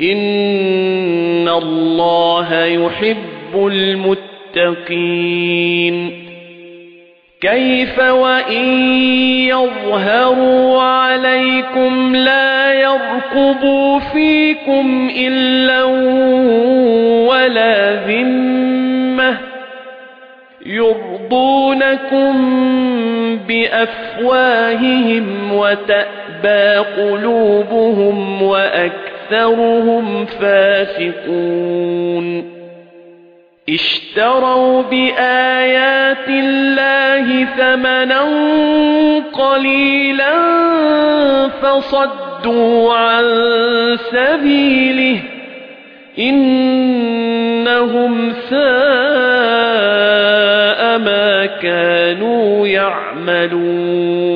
إِنَّ اللَّهَ يُحِبُّ الْمُتَّقِينَ كَيْفَ وَإِن يَظْهَرُوا عَلَيْكُمْ لَا يَرْقُبُوا فِيكُمْ إِلًّا وَلَا ذِمَّةً يُرْضُونَكُم بِأَفْوَاهِهِمْ وَتَأْبَى قُلُوبُهُمْ وَأَكْثَرُهُمْ فَاسِقُونَ. اشْتَرَوْا بِآيَاتِ اللَّهِ ثَمَنًا قَلِيلًا فَصَدُّوا عَن سَبِيلِهِ. إِنَّهُمْ سَاءَ مَا كَانُوا يَعْمَلُونَ.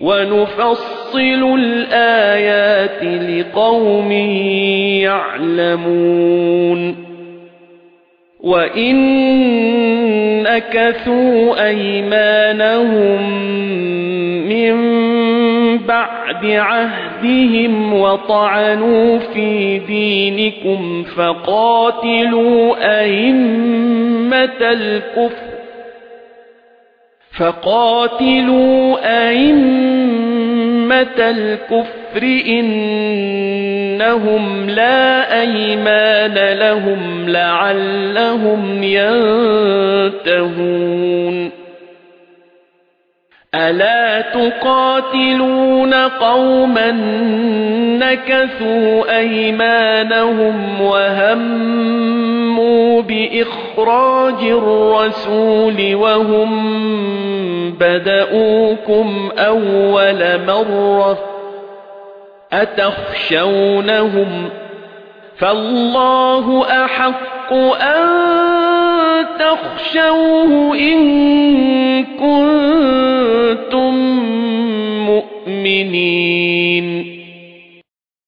وَنُفَصِّلُ الْآيَاتِ لِقَوْمٍ يَعْلَمُونَ وَإِن نَكَثُوا أَيْمَانَهُمْ مِنْ بَعْدِ عَهْدِهِمْ وَطَعَنُوا فِي دِينِكُمْ فَقَاتِلُوا أَئِمَّةَ الْكُفْرِ فَقَاتِلُوا أَئِمَّةَ الْكُفْرِ إِنَّهُمْ لَا أَيْمَانَ لَهُمْ لَعَلَّهُمْ يَنْتَهُونَ. أَلَا تُقَاتِلُونَ قَوْمًا نَكَثُوا أَيْمَانَهُمْ وَهَمُّوا بِإِخْرَاجِ الرَّسُولِ وَهُمْ بَدَؤُوكُمْ أَوَّلَ مَرَّةٍ أَتَخْشَوْنَهُمْ فَاللَّهُ أَحَقُّ أَن تَخْشَوْهُ إِن كُنتُم